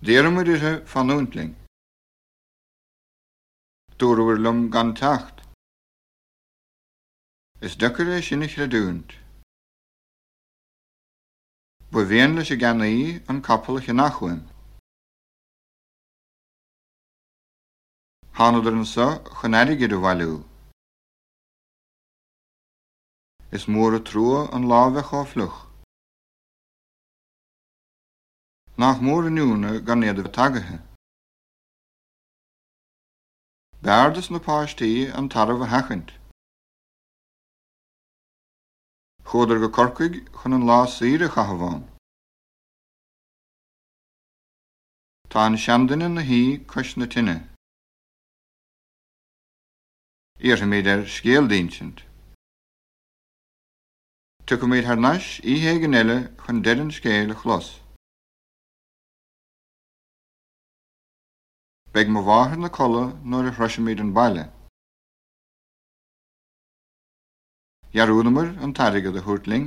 Déarmid ithe fanúntling. Dúhfuir lum gan techt. Is duchar é sinnig le dúnt. Bu bhéon leis a gannaí an capalacha nachhuiin. Hánaidir an sa chunéige. Is mór a trua an lábheith á fluch. Nach mór anúna gan iad a tagathe. Beardas na páistí an tarmh hechant. Chódar go corcaig chun an lá síre chahabháin. Tá an seandaine na hí cos na tinine. Iar méid ar. Tu go méid th neis chlos. Beidh mo bmhaithe na colle nuair a throisiimiid an baile. Jarúnamar an taige a thuirtling